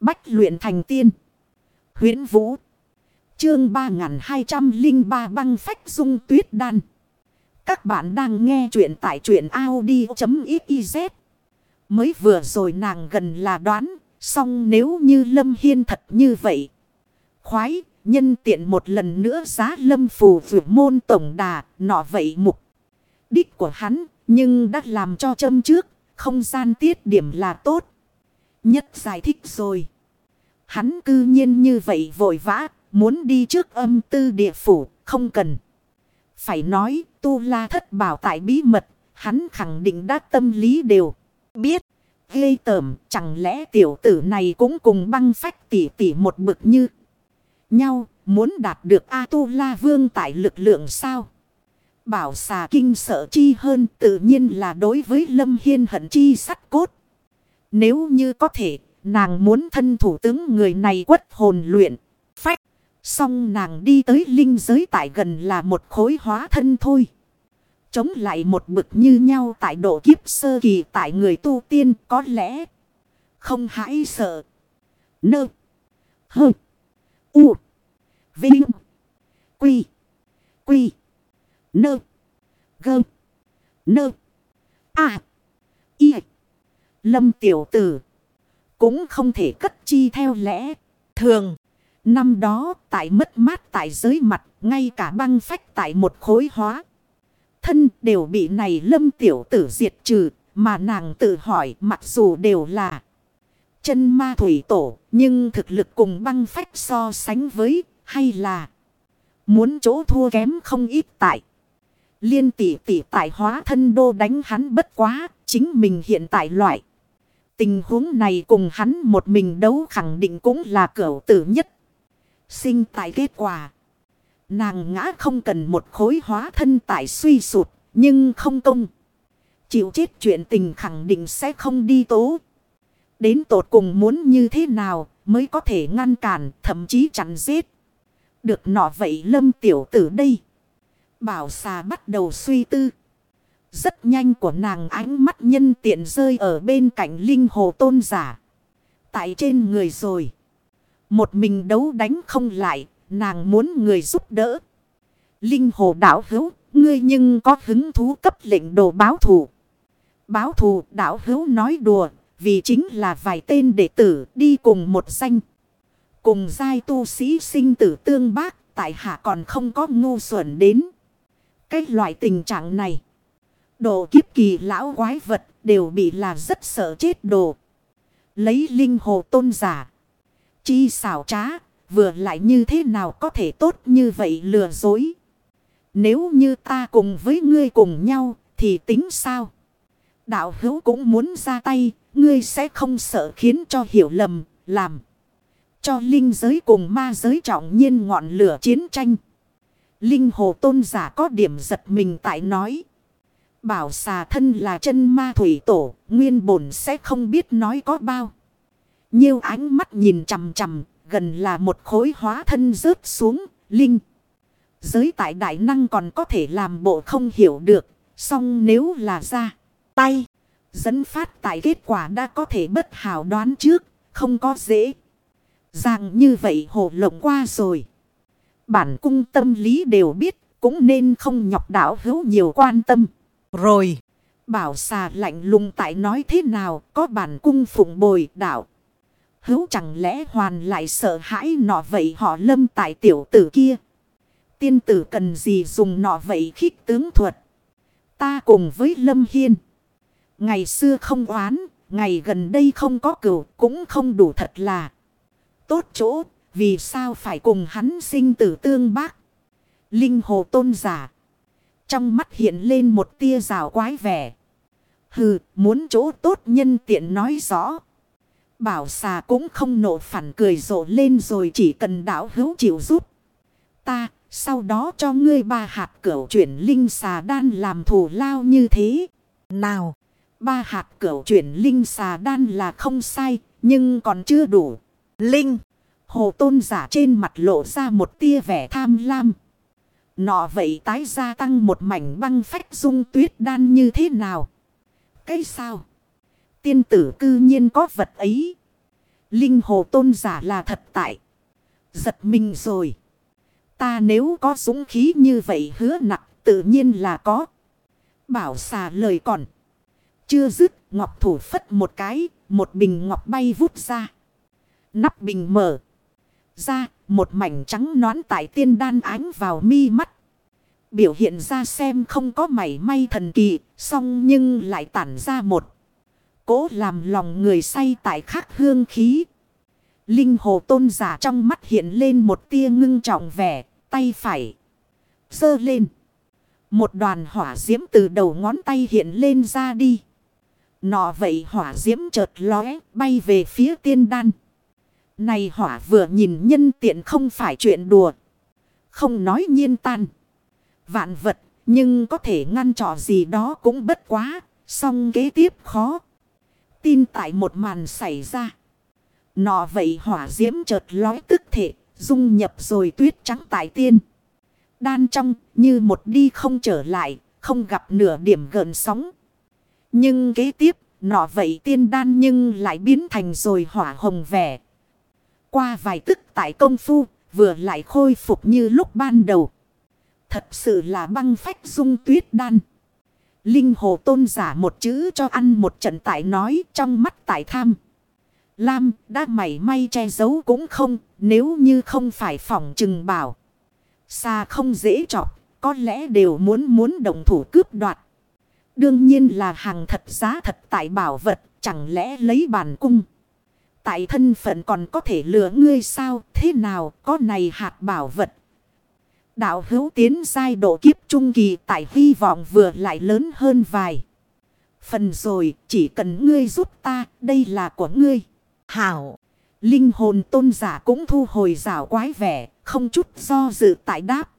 Bách luyện thành tiên. huyễn Vũ. Chương 3203 băng phách dung tuyết đan. Các bạn đang nghe truyện tại truyện Audi.xyz. Mới vừa rồi nàng gần là đoán. Xong nếu như Lâm Hiên thật như vậy. Khoái, nhân tiện một lần nữa giá Lâm Phù vượt môn tổng đà, nọ vậy mục. Đích của hắn, nhưng đã làm cho châm trước, không gian tiết điểm là tốt. Nhất giải thích rồi. Hắn cư nhiên như vậy vội vã, muốn đi trước âm tư địa phủ, không cần. Phải nói, tu la thất bảo tại bí mật, hắn khẳng định đã tâm lý đều. Biết, ghê tởm, chẳng lẽ tiểu tử này cũng cùng băng phách tỉ tỉ một bực như nhau, muốn đạt được A-tu-la vương tại lực lượng sao? Bảo xà kinh sợ chi hơn tự nhiên là đối với Lâm Hiên hận chi sắt cốt. Nếu như có thể, nàng muốn thân thủ tướng người này quất hồn luyện, phách. Xong nàng đi tới linh giới tại gần là một khối hóa thân thôi. Chống lại một bực như nhau tại độ kiếp sơ kỳ tại người tu tiên có lẽ không hãi sợ. Nơ. Hơ. U. Vinh. Quy. Quy. Nơ. Gơ. Nơ. À. Y. Lâm tiểu tử. Cũng không thể cất chi theo lẽ. Thường. Năm đó tại mất mát tại giới mặt. Ngay cả băng phách tại một khối hóa. Thân đều bị này lâm tiểu tử diệt trừ. Mà nàng tự hỏi mặc dù đều là chân ma thủy tổ. Nhưng thực lực cùng băng phách so sánh với hay là muốn chỗ thua kém không ít tại. Liên tỷ tỷ tại hóa thân đô đánh hắn bất quá, chính mình hiện tại loại. Tình huống này cùng hắn một mình đấu khẳng định cũng là cửu tử nhất. Sinh tại kết quả. Nàng ngã không cần một khối hóa thân tại suy sụt, nhưng không công. Chịu chết chuyện tình khẳng định sẽ không đi tố. Đến tột cùng muốn như thế nào mới có thể ngăn cản, thậm chí chặn giết. Được nọ vậy lâm tiểu tử đây. Bảo xà bắt đầu suy tư. Rất nhanh của nàng ánh mắt nhân tiện rơi ở bên cạnh linh hồ tôn giả. Tại trên người rồi. Một mình đấu đánh không lại. Nàng muốn người giúp đỡ. Linh hồ đảo hữu. Ngươi nhưng có hứng thú cấp lệnh đồ báo thù. Báo thù, đảo hữu nói đùa. Vì chính là vài tên đệ tử đi cùng một danh. Cùng giai tu sĩ sinh tử tương bác. Tại hạ còn không có ngu xuẩn đến. Cái loại tình trạng này. Độ kiếp kỳ lão quái vật đều bị là rất sợ chết đồ. Lấy linh hồ tôn giả. Chi xảo trá. Vừa lại như thế nào có thể tốt như vậy lừa dối. Nếu như ta cùng với ngươi cùng nhau thì tính sao? Đạo hữu cũng muốn ra tay. Ngươi sẽ không sợ khiến cho hiểu lầm. Làm. Cho linh giới cùng ma giới trọng nhiên ngọn lửa chiến tranh. Linh hồ tôn giả có điểm giật mình tại nói. Bảo xà thân là chân ma thủy tổ, nguyên bổn sẽ không biết nói có bao. Nhiều ánh mắt nhìn chằm chằm, gần là một khối hóa thân rớt xuống, linh. Giới tại đại năng còn có thể làm bộ không hiểu được, song nếu là ra, tay, dẫn phát tại kết quả đã có thể bất hảo đoán trước, không có dễ. Rằng như vậy hồ lộng qua rồi bản cung tâm lý đều biết, cũng nên không nhọc đảo hữu nhiều quan tâm. Rồi, bảo xà lạnh lùng tại nói thế nào, có bản cung phụng bồi đạo Hữu chẳng lẽ hoàn lại sợ hãi nọ vậy họ lâm tại tiểu tử kia. Tiên tử cần gì dùng nọ vậy khích tướng thuật. Ta cùng với lâm hiên. Ngày xưa không oán, ngày gần đây không có cửu cũng không đủ thật là. Tốt chỗ vì sao phải cùng hắn sinh tử tương bác? Linh hồ tôn giả. Trong mắt hiện lên một tia rào quái vẻ. Hừ, muốn chỗ tốt nhân tiện nói rõ. Bảo xà cũng không nộ phản cười rộ lên rồi chỉ cần đảo hữu chịu giúp. Ta, sau đó cho ngươi ba hạt cửu chuyển linh xà đan làm thù lao như thế. Nào, ba hạt cửu chuyển linh xà đan là không sai, nhưng còn chưa đủ. Linh. Hồ tôn giả trên mặt lộ ra một tia vẻ tham lam. Nọ vậy tái gia tăng một mảnh băng phách dung tuyết đan như thế nào? Cái sao? Tiên tử cư nhiên có vật ấy. Linh hồ tôn giả là thật tại. Giật mình rồi. Ta nếu có dũng khí như vậy hứa nặng tự nhiên là có. Bảo xà lời còn. Chưa dứt, ngọc thủ phất một cái. Một bình ngọc bay vút ra. Nắp bình mở. Ra một mảnh trắng nón tại tiên đan ánh vào mi mắt. Biểu hiện ra xem không có mảy may thần kỳ. song nhưng lại tản ra một. Cố làm lòng người say tại khắc hương khí. Linh hồ tôn giả trong mắt hiện lên một tia ngưng trọng vẻ, tay phải. Dơ lên. Một đoàn hỏa diễm từ đầu ngón tay hiện lên ra đi. Nọ vậy hỏa diễm chợt lóe bay về phía tiên đan. Này hỏa vừa nhìn nhân tiện không phải chuyện đùa. Không nói nhiên tan. Vạn vật nhưng có thể ngăn trọ gì đó cũng bất quá. Xong kế tiếp khó. Tin tại một màn xảy ra. Nọ vậy hỏa diễm chợt lói tức thể, dung nhập rồi tuyết trắng tại tiên. Đan trong như một đi không trở lại, không gặp nửa điểm gần sóng. Nhưng kế tiếp, nọ vậy tiên đan nhưng lại biến thành rồi hỏa hồng vẻ. Qua vài tức tại công phu, vừa lại khôi phục như lúc ban đầu. Thật sự là băng phách dung tuyết đan. Linh hồ tôn giả một chữ cho ăn một trận tại nói trong mắt tại tham. Lam đã mảy may che giấu cũng không, nếu như không phải phòng trừng bảo. Xa không dễ chọc, có lẽ đều muốn muốn đồng thủ cướp đoạt. Đương nhiên là hàng thật giá thật tại bảo vật, chẳng lẽ lấy bàn cung. Tại thân phận còn có thể lừa ngươi sao, thế nào, có này hạt bảo vật. Đạo hữu tiến giai độ kiếp trung kỳ tại hy vọng vừa lại lớn hơn vài. Phần rồi, chỉ cần ngươi giúp ta, đây là của ngươi. Hảo. Linh hồn tôn giả cũng thu hồi rào quái vẻ. Không chút do dự tại đáp.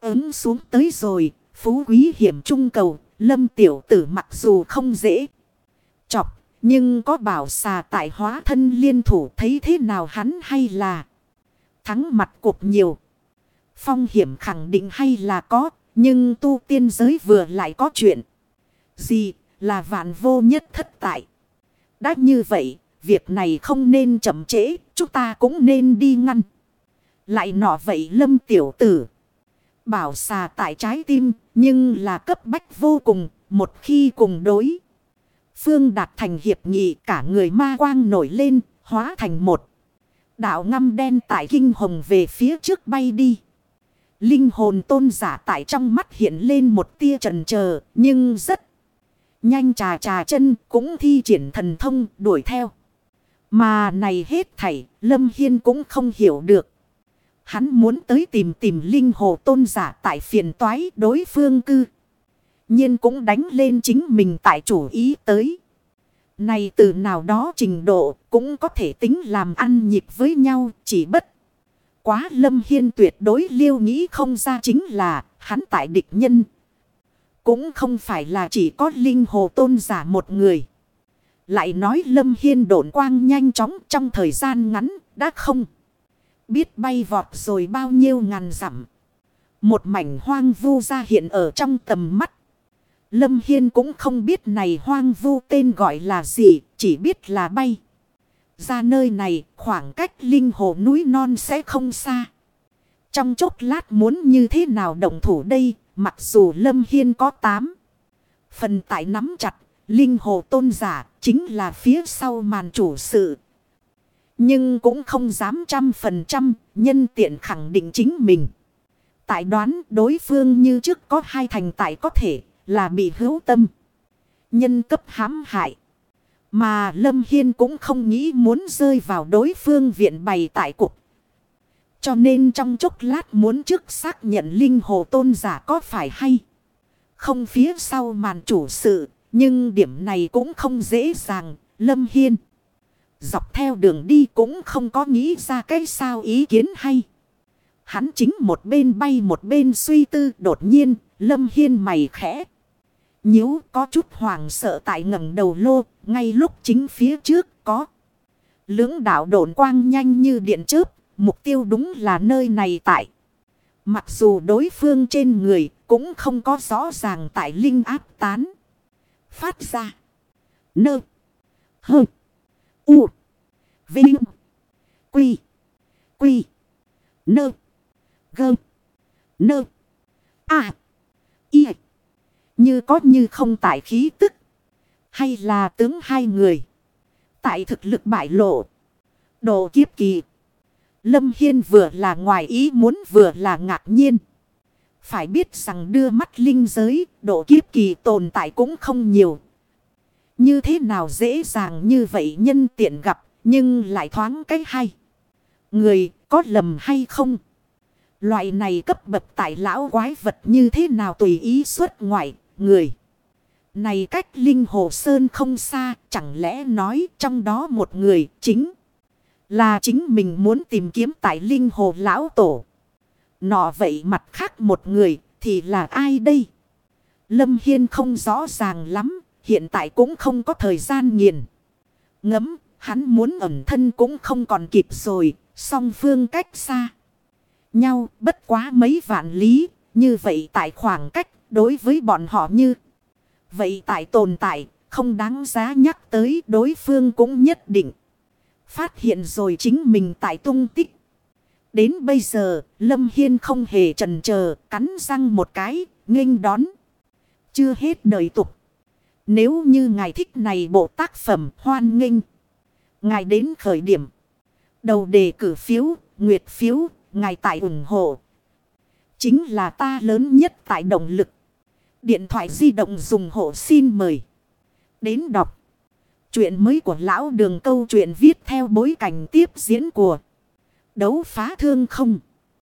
Ứng xuống tới rồi. Phú quý hiểm trung cầu. Lâm tiểu tử mặc dù không dễ. Nhưng có bảo xà tại hóa thân liên thủ thấy thế nào hắn hay là. Thắng mặt cuộc nhiều. Phong hiểm khẳng định hay là có. Nhưng tu tiên giới vừa lại có chuyện. Gì là vạn vô nhất thất tại. Đã như vậy Việc này không nên chậm trễ, chúng ta cũng nên đi ngăn. Lại nọ vậy lâm tiểu tử. Bảo xà tại trái tim, nhưng là cấp bách vô cùng, một khi cùng đối. Phương đạt thành hiệp nghị cả người ma quang nổi lên, hóa thành một. Đạo ngăm đen tại kinh hồng về phía trước bay đi. Linh hồn tôn giả tại trong mắt hiện lên một tia trần chờ nhưng rất nhanh trà trà chân cũng thi triển thần thông đuổi theo. Mà này hết thảy, Lâm Hiên cũng không hiểu được. Hắn muốn tới tìm tìm linh hồ tôn giả tại phiền toái đối phương cư nhiên cũng đánh lên chính mình tại chủ ý tới. Này từ nào đó trình độ cũng có thể tính làm ăn nhịp với nhau, chỉ bất. Quá Lâm Hiên tuyệt đối liêu nghĩ không ra chính là hắn tại địch nhân. Cũng không phải là chỉ có linh hồ tôn giả một người. Lại nói Lâm Hiên độn quang nhanh chóng trong thời gian ngắn, đã không. Biết bay vọt rồi bao nhiêu ngàn dặm. Một mảnh hoang vu ra hiện ở trong tầm mắt. Lâm Hiên cũng không biết này hoang vu tên gọi là gì, chỉ biết là bay. Ra nơi này khoảng cách linh hồ núi non sẽ không xa. Trong chốc lát muốn như thế nào động thủ đây, mặc dù Lâm Hiên có tám. Phần tại nắm chặt Linh hồ tôn giả chính là phía sau màn chủ sự. Nhưng cũng không dám trăm phần trăm nhân tiện khẳng định chính mình. Tại đoán đối phương như trước có hai thành tại có thể là bị hữu tâm. Nhân cấp hãm hại. Mà Lâm Hiên cũng không nghĩ muốn rơi vào đối phương viện bày tại cục. Cho nên trong chốc lát muốn trước xác nhận linh hồ tôn giả có phải hay. Không phía sau màn chủ sự nhưng điểm này cũng không dễ dàng, Lâm Hiên. Dọc theo đường đi cũng không có nghĩ ra cái sao ý kiến hay. Hắn chính một bên bay một bên suy tư đột nhiên, Lâm Hiên mày khẽ nhíu có chút hoàng sợ tại ngẩng đầu lô, ngay lúc chính phía trước có. Lưỡng đạo độn quang nhanh như điện chớp, mục tiêu đúng là nơi này tại. Mặc dù đối phương trên người cũng không có rõ ràng tại linh áp tán phát ra. Nơ. Hơ. U. Vinh. Quy. Quy. Nơ. Gơ. Nơ. À. Y. Như có như không tại khí tức. Hay là tướng hai người. Tại thực lực bại lộ. Độ kiếp kỳ. Lâm Hiên vừa là ngoài ý muốn vừa là ngạc nhiên. Phải biết rằng đưa mắt linh giới, độ kiếp kỳ tồn tại cũng không nhiều. Như thế nào dễ dàng như vậy nhân tiện gặp, nhưng lại thoáng cái hay. Người có lầm hay không? Loại này cấp bậc tại lão quái vật như thế nào tùy ý xuất ngoại, người. Này cách Linh Hồ Sơn không xa, chẳng lẽ nói trong đó một người chính là chính mình muốn tìm kiếm tại Linh Hồ Lão Tổ. Nọ vậy mặt khác một người thì là ai đây? Lâm Hiên không rõ ràng lắm, hiện tại cũng không có thời gian nghiền. Ngấm, hắn muốn ẩn thân cũng không còn kịp rồi, song phương cách xa. Nhau bất quá mấy vạn lý, như vậy tại khoảng cách đối với bọn họ như. Vậy tại tồn tại, không đáng giá nhắc tới đối phương cũng nhất định. Phát hiện rồi chính mình tại tung tích. Đến bây giờ, Lâm Hiên không hề trần chờ cắn răng một cái, nghênh đón. Chưa hết đời tục. Nếu như ngài thích này bộ tác phẩm hoan nghênh. Ngài đến khởi điểm. Đầu đề cử phiếu, nguyệt phiếu, ngài tại ủng hộ. Chính là ta lớn nhất tại động lực. Điện thoại di động dùng hộ xin mời. Đến đọc. Chuyện mới của lão đường câu chuyện viết theo bối cảnh tiếp diễn của đấu phá thương không.